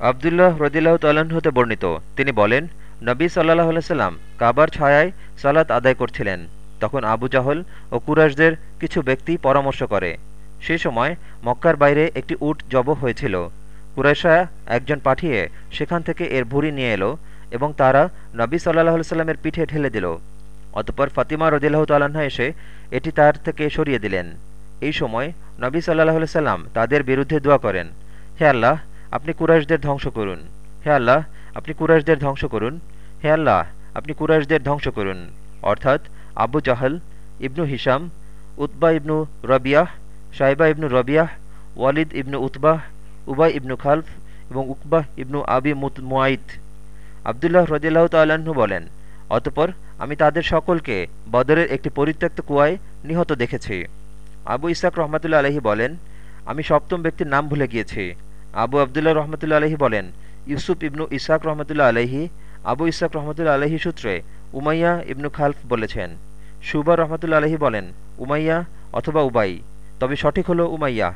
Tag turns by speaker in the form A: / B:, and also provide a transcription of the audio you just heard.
A: আবদুল্লাহ রদিল্লাহ তাল্লাহ্ন হতে বর্ণিত। তিনি বলেন, নবী সাল্লাহ সাল্লাম কাবার ছায়ায় সালাত আদায় করছিলেন। তখন আবু জাহল ও কুরাশদের কিছু ব্যক্তি পরামর্শ করে। সে সময় মক্কার বাইরে একটি উট জব হয়েছিল। কুরাইশা একজন পাঠিয়ে সেখান থেকে এর ভুড়ি নিয়ে এলো এবং তারা নবী সাল্লাহ সাল্লামের পিঠে ঠেলে দিল। অতপর ফাতিমা রদিল্লাহ তাল্লাহা এসে এটি তার থেকে সরিয়ে দিলেন। এই সময় নবী সাল্লাহ সাল্লাম তাদের বিরুদ্ধে দোয়া করেন, হে আল্লাহ আপনি কুরাইশদের ধ্বংস করুন। হে আল্লাহ, আপনি কুরাইশদের ধ্বংস করুন। হে আল্লাহ, আপনি কুরাইশদের ধ্বংস করুন। অর্থাৎ Abu Jahl, Ibn Hisham Utba Ibn Rabiah Shaiba Ibn Rabiah, Walid ইবনু উতবাহ, উবাই ইবনু খালফ এবং উকবাহ ইবনু আবি মুয়াইদ আবদুল্লাহ রদিল্লাহ তাল্লাহ্ন বলেন, অতপর আমি তাদের সকলকে বদরের একটি পরিত্যক্ত কুয়ায় নিহত দেখেছি। আবু ইসাক রহমতুল্লা আলহী বলেন, আমি সপ্তম ব্যক্তির নাম ভুলে গিয়েছি। আবু আবদুল্লাহ রহমতুল্লা আলহী বলেন, ইউসুফ ইবনু ইসাক রহমতুল্লা আলহী আবু ইসাক রহমতুল্লা আলহী সূত্রে উমাইয়া ইবনু খালফ বলেছেন। সুবা রহমতুল্লা আলহী বলেন, উমাইয়া অথবা উবাই, তবে সঠিক হলো উমাইয়া।